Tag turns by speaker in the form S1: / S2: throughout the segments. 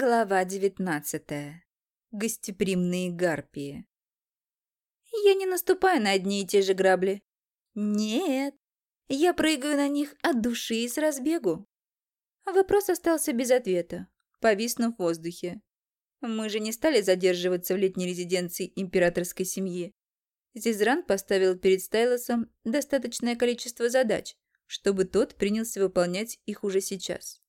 S1: Глава девятнадцатая. Гостеприимные гарпии. Я не наступаю на одни и те же грабли. Нет, я прыгаю на них от души и с разбегу. Вопрос остался без ответа, повиснув в воздухе. Мы же не стали задерживаться в летней резиденции императорской семьи. Зизран поставил перед Стайлосом достаточное количество задач, чтобы тот принялся выполнять их уже сейчас.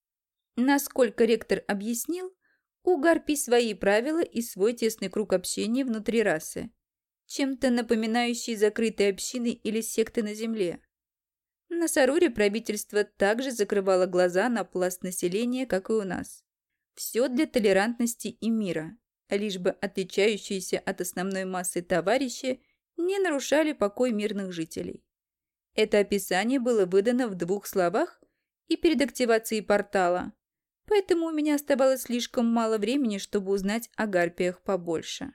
S1: Насколько ректор объяснил, у гарпий свои правила и свой тесный круг общения внутри расы, чем-то напоминающий закрытые общины или секты на земле. На Саруре правительство также закрывало глаза на пласт населения, как и у нас. Все для толерантности и мира, лишь бы отличающиеся от основной массы товарищи не нарушали покой мирных жителей. Это описание было выдано в двух словах и перед активацией портала, поэтому у меня оставалось слишком мало времени, чтобы узнать о гарпиях побольше.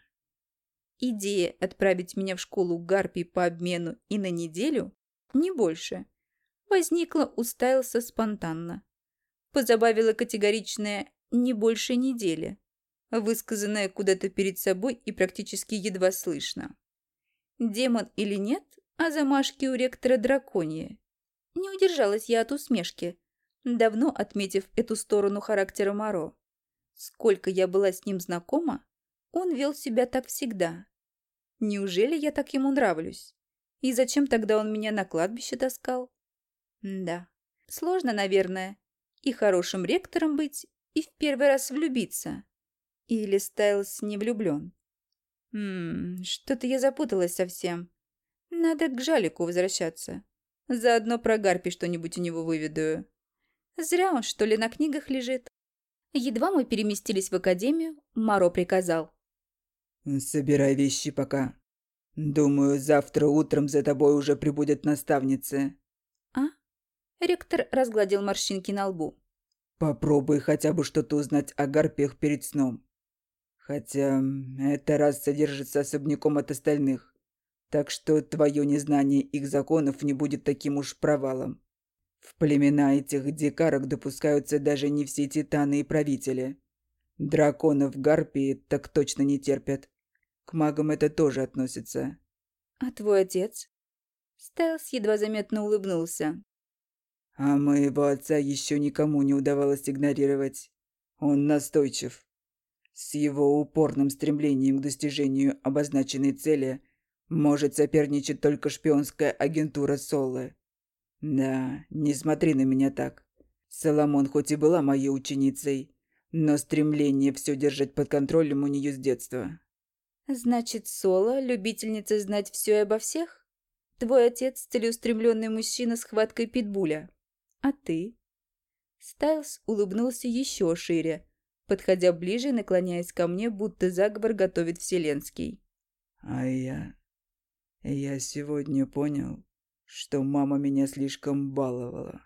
S1: Идея отправить меня в школу гарпий по обмену и на неделю, не больше, возникла у Стайлса спонтанно. Позабавила категоричная «не больше недели», высказанная куда-то перед собой и практически едва слышно. Демон или нет, а замашки у ректора драконья. Не удержалась я от усмешки, давно отметив эту сторону характера Моро. Сколько я была с ним знакома, он вел себя так всегда. Неужели я так ему нравлюсь? И зачем тогда он меня на кладбище таскал? Да, сложно, наверное, и хорошим ректором быть, и в первый раз влюбиться. Или Стайлс не влюблен? Ммм, что-то я запуталась совсем. Надо к Жалику возвращаться. Заодно про Гарпи что-нибудь у него выведаю. Зря он, что ли, на книгах лежит. Едва мы переместились в академию, Маро приказал.
S2: «Собирай вещи пока. Думаю, завтра утром за тобой уже прибудет наставница».
S1: «А?» Ректор разгладил морщинки на лбу.
S2: «Попробуй хотя бы что-то узнать о гарпиях перед сном. Хотя эта раса содержится особняком от остальных, так что твое незнание их законов не будет таким уж провалом. В племена этих дикарок допускаются даже не все титаны и правители. Драконов гарпии так точно не терпят. К магам это тоже относится.
S1: А твой отец? Стайлс едва заметно улыбнулся.
S2: А моего отца еще никому не удавалось игнорировать. Он настойчив. С его упорным стремлением к достижению обозначенной цели может соперничать только шпионская агентура Солы. Да, не смотри на меня так. Соломон хоть и была моей ученицей, но стремление все держать под контролем у нее с детства.
S1: Значит, Соло – любительница знать все и обо всех? Твой отец – целеустремленный мужчина с хваткой питбуля. А ты? Стайлс улыбнулся еще шире, подходя ближе и наклоняясь ко мне, будто заговор готовит Вселенский.
S2: А я... Я сегодня понял, что мама меня слишком баловала.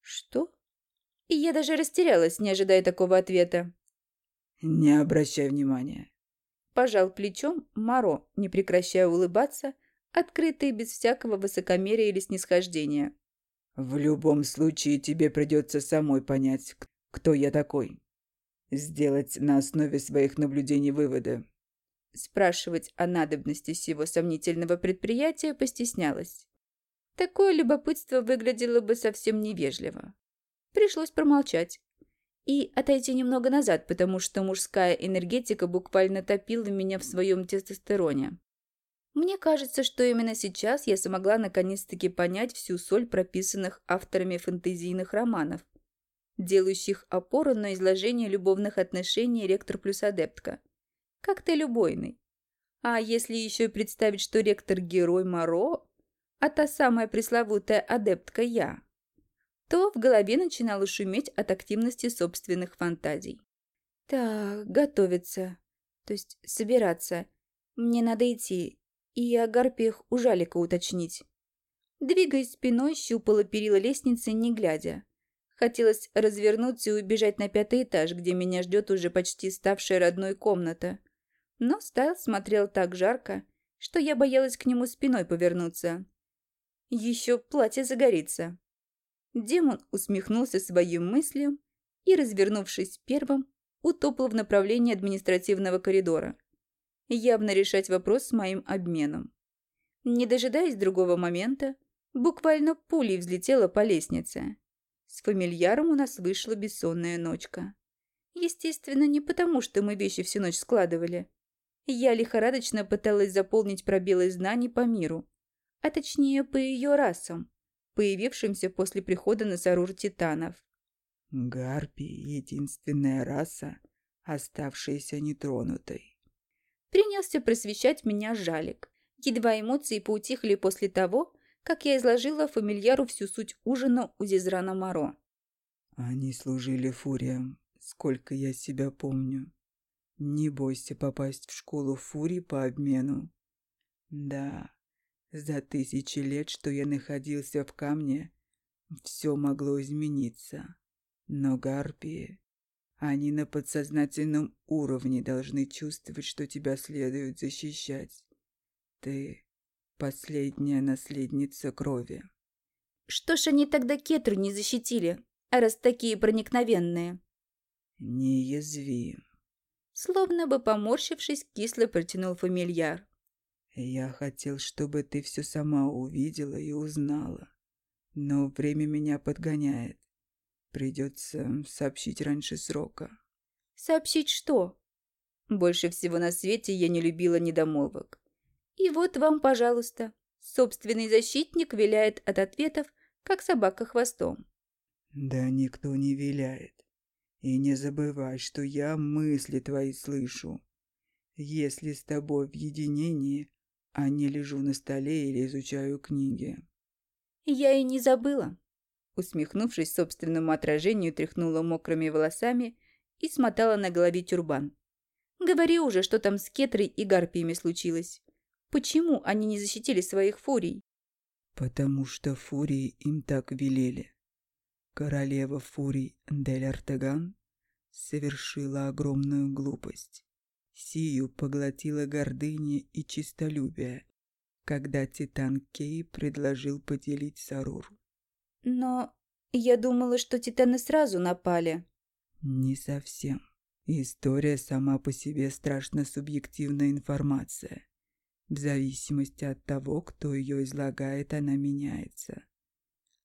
S1: Что? И я даже растерялась, не ожидая такого ответа.
S2: Не обращай внимания.
S1: Пожал плечом Маро, не прекращая улыбаться, открытый без всякого высокомерия или снисхождения.
S2: В любом случае тебе придется самой понять, кто я такой. Сделать на основе своих наблюдений выводы.
S1: Спрашивать о надобности всего сомнительного предприятия постеснялась. Такое любопытство выглядело бы совсем невежливо. Пришлось промолчать. И отойти немного назад, потому что мужская энергетика буквально топила меня в своем тестостероне. Мне кажется, что именно сейчас я смогла наконец-таки понять всю соль прописанных авторами фэнтезийных романов, делающих опору на изложение любовных отношений ректор плюс адептка. Как-то любойный. А если еще представить, что ректор – герой Моро, а та самая пресловутая адептка я, то в голове начинало шуметь от активности собственных фантазий. Так, готовиться. То есть собираться. Мне надо идти. И о гарпиях у Жалика уточнить. Двигаясь спиной, щупала перила лестницы, не глядя. Хотелось развернуться и убежать на пятый этаж, где меня ждет уже почти ставшая родной комната. Но Стайл смотрел так жарко, что я боялась к нему спиной повернуться. Еще платье загорится. Демон усмехнулся своим мыслям и, развернувшись первым, утопла в направлении административного коридора. Явно решать вопрос с моим обменом. Не дожидаясь другого момента, буквально пулей взлетела по лестнице. С фамильяром у нас вышла бессонная ночка. Естественно, не потому, что мы вещи всю ночь складывали. Я лихорадочно пыталась заполнить пробелы знаний по миру, а точнее по ее расам, появившимся после прихода на Сарур Титанов.
S2: Гарпи — единственная раса, оставшаяся нетронутой.
S1: Принялся просвещать меня жалик. Едва эмоции поутихли после того, как я изложила фамильяру всю суть ужина у Зизрана Моро.
S2: Они служили фуриям, сколько я себя помню. Не бойся попасть в школу фурий по обмену. Да, за тысячи лет, что я находился в камне, все могло измениться. Но гарпии, они на подсознательном уровне должны чувствовать, что тебя следует защищать. Ты последняя наследница крови.
S1: Что ж они тогда Кетру не защитили, раз такие проникновенные?
S2: Неязвим.
S1: Словно бы поморщившись, кисло протянул фамильяр.
S2: Я хотел, чтобы ты все сама увидела и узнала. Но время меня подгоняет. Придется сообщить раньше срока.
S1: Сообщить что? Больше всего на свете я не любила недомолвок. И вот вам, пожалуйста, собственный защитник виляет от ответов, как собака хвостом.
S2: Да никто не виляет. И не забывай, что я мысли твои слышу. Если с тобой в единении, а не лежу на столе или изучаю книги.
S1: Я и не забыла. Усмехнувшись собственному отражению, тряхнула мокрыми волосами и смотала на голове тюрбан. Говори уже, что там с Кетрой и Гарпиями случилось. Почему они не защитили своих фурий?
S2: Потому что фурии им так велели. Королева фурий Дель Артеган совершила огромную глупость. Сию поглотила гордыня и чистолюбие, когда Титан Кей предложил поделить Сарур.
S1: Но я думала, что Титаны сразу напали.
S2: Не совсем. История сама по себе страшно субъективная информация. В зависимости от того, кто ее излагает, она меняется.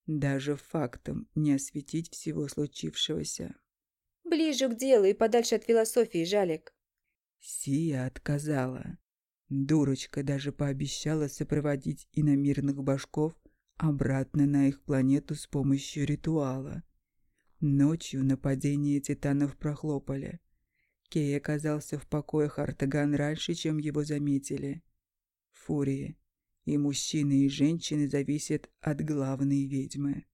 S2: Даже фактом не осветить всего случившегося.
S1: Ближе к делу и подальше от философии, Жалик.
S2: Сия отказала. Дурочка даже пообещала сопроводить иномирных башков обратно на их планету с помощью ритуала. Ночью нападение титанов прохлопали. Кей оказался в покоях Артаган раньше, чем его заметили. Фурии. И мужчины, и женщины зависят от главной ведьмы.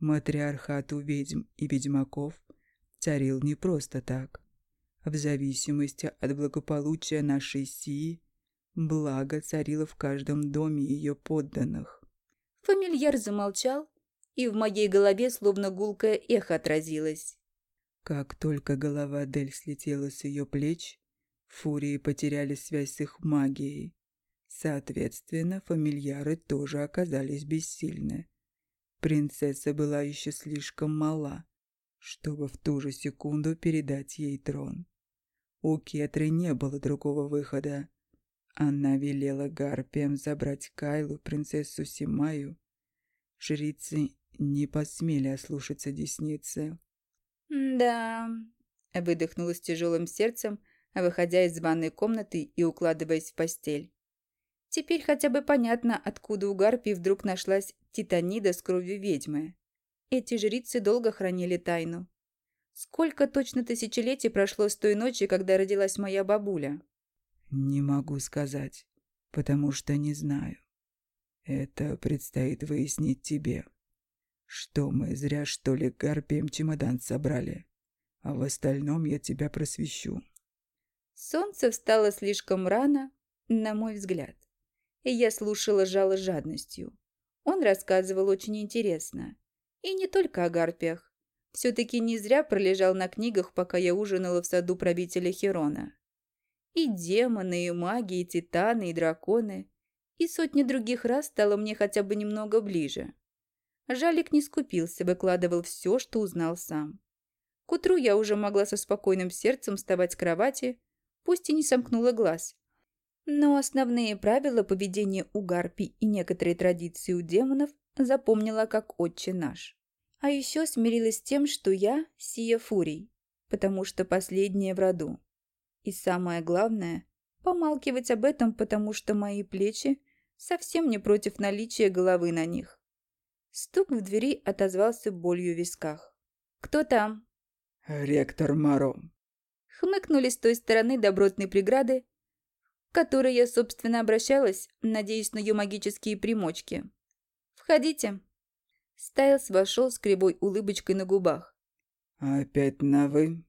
S2: Матриархат у ведьм и ведьмаков царил не просто так. В зависимости от благополучия нашей Сии, благо царило в каждом доме ее подданных.
S1: Фамильяр замолчал, и в моей голове словно гулкое эхо отразилось.
S2: Как только голова Дель слетела с ее плеч, фурии потеряли связь с их магией. Соответственно, фамильяры тоже оказались бессильны. Принцесса была еще слишком мала, чтобы в ту же секунду передать ей трон. У Кетры не было другого выхода. Она велела Гарпиям забрать Кайлу, принцессу Симаю. Жрицы не посмели ослушаться десницы.
S1: «Да», — выдохнула с тяжелым сердцем, выходя из ванной комнаты и укладываясь в постель. Теперь хотя бы понятно, откуда у Гарпии вдруг нашлась титанида с кровью ведьмы. Эти жрицы долго хранили тайну. Сколько точно тысячелетий прошло с той ночи, когда родилась моя бабуля?
S2: Не могу сказать, потому что не знаю. Это предстоит выяснить тебе. Что мы зря, что ли, гарпием чемодан собрали? А в остальном я тебя просвещу.
S1: Солнце встало слишком рано, на мой взгляд. И я слушала жало жадностью. Он рассказывал очень интересно. И не только о гарпиях. Все-таки не зря пролежал на книгах, пока я ужинала в саду правителя Херона. И демоны, и маги, и титаны, и драконы. И сотни других раз стало мне хотя бы немного ближе. Жалик не скупился, выкладывал все, что узнал сам. К утру я уже могла со спокойным сердцем вставать с кровати, пусть и не сомкнула глаз. Но основные правила поведения у гарпий и некоторые традиции у демонов запомнила как отче наш. А еще смирилась с тем, что я сия фурий, потому что последняя в роду. И самое главное – помалкивать об этом, потому что мои плечи совсем не против наличия головы на них. Стук в двери отозвался болью в висках. «Кто там?»
S2: «Ректор Маро».
S1: Хмыкнули с той стороны добротной преграды, к которой я, собственно, обращалась, надеясь на ее магические примочки. «Входите». Стайлс вошел с кривой улыбочкой на губах.
S2: «Опять на «вы»?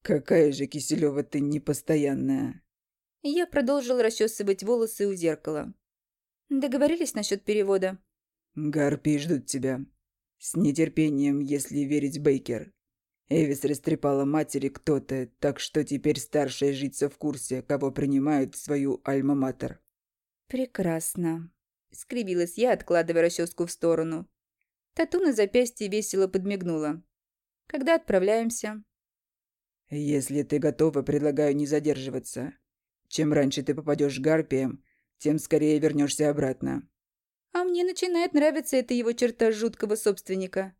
S2: Какая же Киселева ты непостоянная!»
S1: Я продолжил расчесывать волосы у зеркала. Договорились насчет перевода?
S2: Гарпии ждут тебя. С нетерпением, если верить Бейкер. Эвис растрепала матери кто-то, так что теперь старшая жрица в курсе, кого принимают в свою альма-матер.
S1: «Прекрасно», — скривилась я, откладывая расческу в сторону. Тату на запястье весело подмигнула. «Когда отправляемся?»
S2: «Если ты готова, предлагаю не задерживаться. Чем раньше ты попадешь к гарпиям, тем скорее вернешься обратно.
S1: А мне начинает нравиться эта его черта жуткого собственника.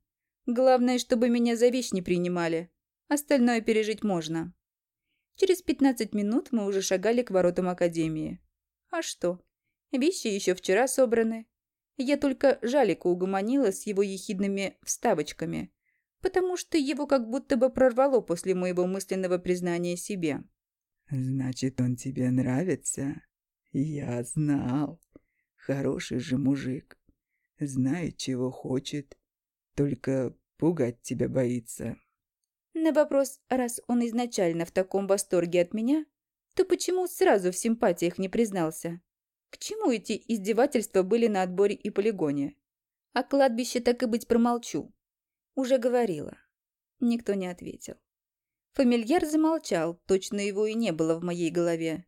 S1: Главное, чтобы меня за вещь не принимали. Остальное пережить можно. Через 15 минут мы уже шагали к воротам Академии. А что? Вещи еще вчера собраны. Я только Жалика угомонила с его ехидными вставочками, потому что его как будто бы прорвало после моего мысленного признания себе.
S2: «Значит, он тебе нравится?» Я знал. Хороший же мужик. Знает, чего хочет. Только пугать тебя боится.
S1: На вопрос, раз он изначально в таком восторге от меня, то почему сразу в симпатиях не признался? К чему эти издевательства были на отборе и полигоне? А кладбище так и быть промолчу. Уже говорила. Никто не ответил. Фамильяр замолчал, точно его и не было в моей голове.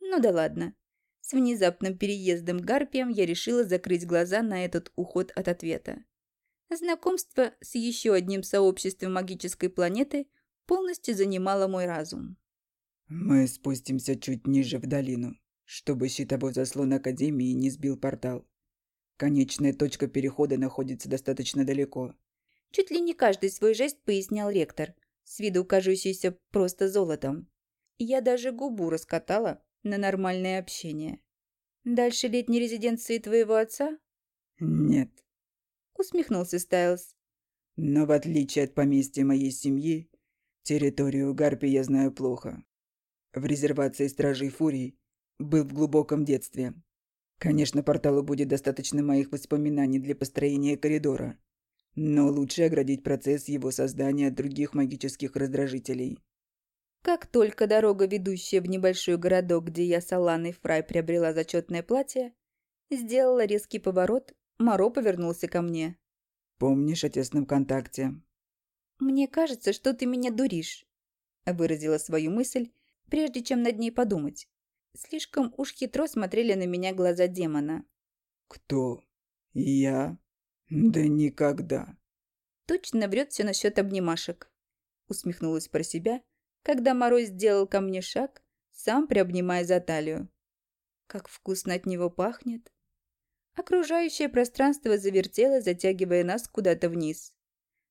S1: Ну да ладно. С внезапным переездом Гарпием я решила закрыть глаза на этот уход от ответа. Знакомство с еще одним сообществом магической планеты полностью занимало мой разум.
S2: «Мы спустимся чуть ниже в долину, чтобы щитовой заслон Академии не сбил портал. Конечная точка перехода находится достаточно далеко».
S1: Чуть ли не каждый свой жест пояснял ректор, с виду кажущийся просто золотом. Я даже губу раскатала, на нормальное общение. Дальше летней резиденции твоего отца?
S2: Нет.
S1: Усмехнулся Стайлз.
S2: Но в отличие от поместья моей семьи, территорию Гарпи я знаю плохо. В резервации Стражей Фурии был в глубоком детстве. Конечно, порталу будет достаточно моих воспоминаний для построения коридора, но лучше оградить процесс его создания от других магических раздражителей.
S1: Как только дорога, ведущая в небольшой городок, где я с Аланой Фрай приобрела зачетное платье, сделала резкий поворот, Моро повернулся ко мне.
S2: «Помнишь о тесном контакте?»
S1: «Мне кажется, что ты меня дуришь», — выразила свою мысль, прежде чем над ней подумать. Слишком уж хитро смотрели на меня глаза демона.
S2: «Кто? Я? Да никогда!»
S1: «Точно врет все насчет обнимашек», — усмехнулась про себя, — когда Мороз сделал ко мне шаг, сам приобнимая за талию. Как вкусно от него пахнет. Окружающее пространство завертело, затягивая нас куда-то вниз.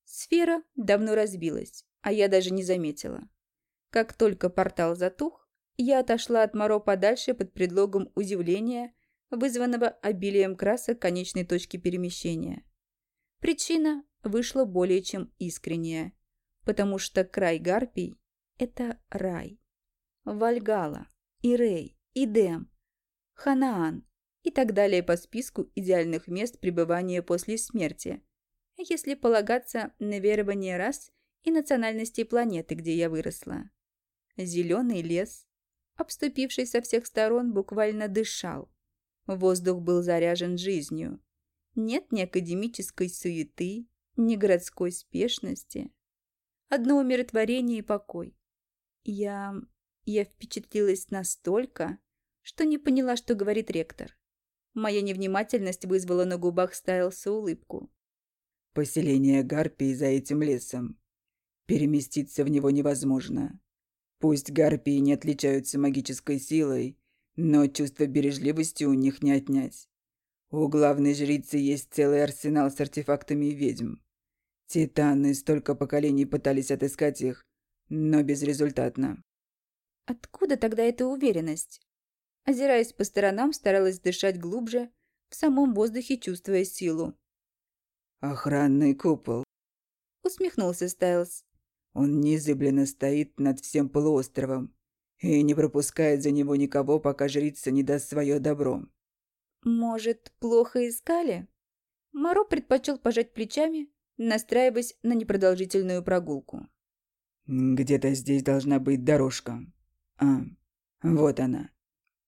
S1: Сфера давно разбилась, а я даже не заметила. Как только портал затух, я отошла от Моро подальше под предлогом удивления, вызванного обилием красок конечной точки перемещения. Причина вышла более чем искренняя, потому что край гарпий это рай. Вальгала, Ирей, Идем, Ханаан и так далее по списку идеальных мест пребывания после смерти, если полагаться на верование рас и национальностей планеты, где я выросла. Зеленый лес, обступивший со всех сторон, буквально дышал. Воздух был заряжен жизнью. Нет ни академической суеты, ни городской спешности. Одно умиротворение и покой. Я... я впечатлилась настолько, что не поняла, что говорит ректор. Моя невнимательность вызвала на губах Стайлса улыбку.
S2: «Поселение Гарпии за этим лесом. Переместиться в него невозможно. Пусть гарпии не отличаются магической силой, но чувство бережливости у них не отнять. У главной жрицы есть целый арсенал с артефактами ведьм. Титаны столько поколений пытались отыскать их, но безрезультатно.
S1: Откуда тогда эта уверенность? Озираясь по сторонам, старалась дышать глубже, в самом воздухе чувствуя силу.
S2: «Охранный купол», —
S1: усмехнулся Стайлз.
S2: «Он незыбленно стоит над всем полуостровом и не пропускает за него никого, пока жрица не даст свое добро».
S1: «Может, плохо искали?» Моро предпочел пожать плечами, настраиваясь на непродолжительную прогулку.
S2: «Где-то здесь должна быть дорожка. А, вот она.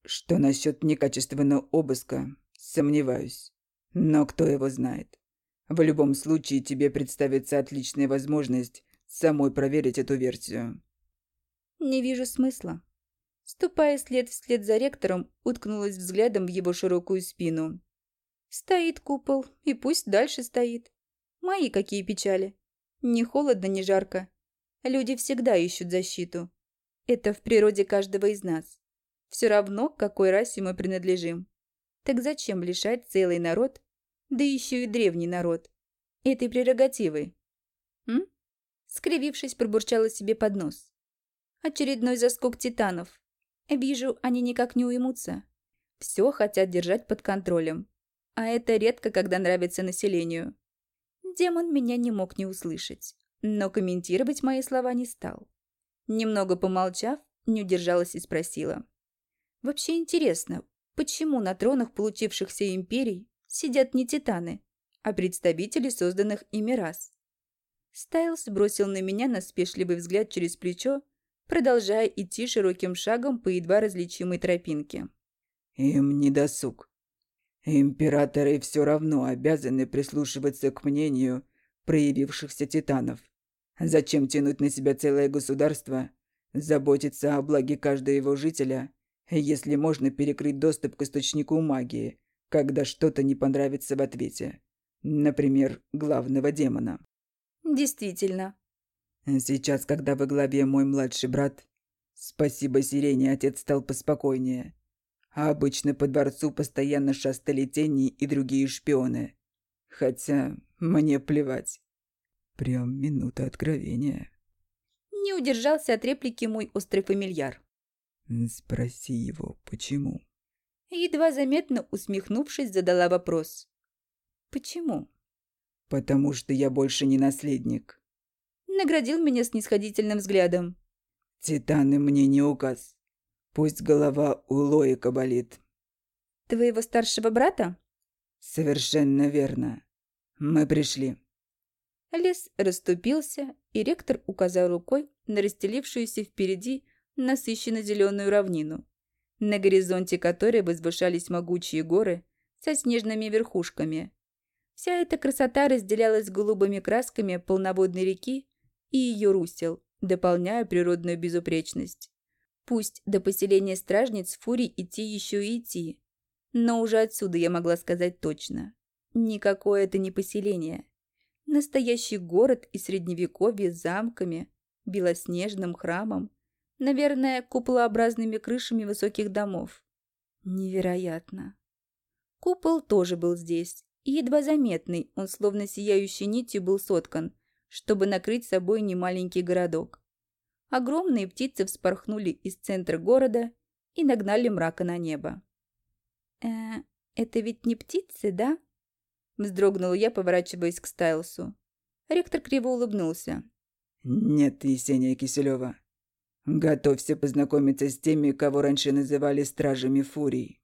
S2: Что насчет некачественного обыска, сомневаюсь. Но кто его знает. В любом случае тебе представится отличная возможность самой проверить эту версию».
S1: «Не вижу смысла». Ступая след вслед за ректором, уткнулась взглядом в его широкую спину. «Стоит купол, и пусть дальше стоит. Мои какие печали. Ни холодно, ни жарко. Люди всегда ищут защиту. Это в природе каждого из нас. Все равно, к какой расе мы принадлежим. Так зачем лишать целый народ, да еще и древний народ, этой прерогативы? Скривившись, пробурчала себе под нос. Очередной заскок титанов. Вижу, они никак не уймутся. Все хотят держать под контролем. А это редко, когда нравится населению. Демон меня не мог не услышать, но комментировать мои слова не стал. Немного помолчав, не удержалась и спросила. «Вообще интересно, почему на тронах получившихся империй сидят не титаны, а представители созданных ими рас?» Стайлс бросил на меня наспешливый взгляд через плечо, продолжая идти широким шагом по едва различимой тропинке.
S2: «Им не досуг. Императоры все равно обязаны прислушиваться к мнению проявившихся титанов. Зачем тянуть на себя целое государство, заботиться о благе каждого его жителя, если можно перекрыть доступ к источнику магии, когда что-то не понравится в ответе? Например, главного демона.
S1: Действительно.
S2: Сейчас, когда во главе мой младший брат, спасибо Сирене, отец стал поспокойнее. А обычно по дворцу постоянно шастали тени и другие шпионы. Хотя мне плевать. Прям минута откровения.
S1: Не удержался от реплики мой острый фамильяр.
S2: Спроси его, почему?
S1: Едва заметно усмехнувшись, задала вопрос. Почему?
S2: Потому что я больше не наследник.
S1: Наградил меня снисходительным взглядом.
S2: Титаны мне не указ. Пусть голова у Лоика болит.
S1: Твоего старшего брата?
S2: Совершенно верно. Мы пришли.
S1: Лес расступился, и ректор указал рукой на расстелившуюся впереди насыщенно зеленую равнину, на горизонте которой возвышались могучие горы со снежными верхушками. Вся эта красота разделялась голубыми красками полноводной реки и ее русел, дополняя природную безупречность. Пусть до поселения стражниц Фурий идти еще и идти. Но уже отсюда я могла сказать точно. Никакое это не поселение. Настоящий город из средневековья с замками, белоснежным храмом, наверное, куполообразными крышами высоких домов. Невероятно. Купол тоже был здесь, и едва заметный, он словно сияющей нитью был соткан, чтобы накрыть собой немаленький городок. Огромные птицы вспорхнули из центра города и нагнали мрака на небо. «Э, это ведь не птицы, да?» Вздрогнула я, поворачиваясь к Стайлсу. Ректор криво улыбнулся.
S2: «Нет, Есения Киселева. Готовься познакомиться с теми, кого раньше называли стражами фурий».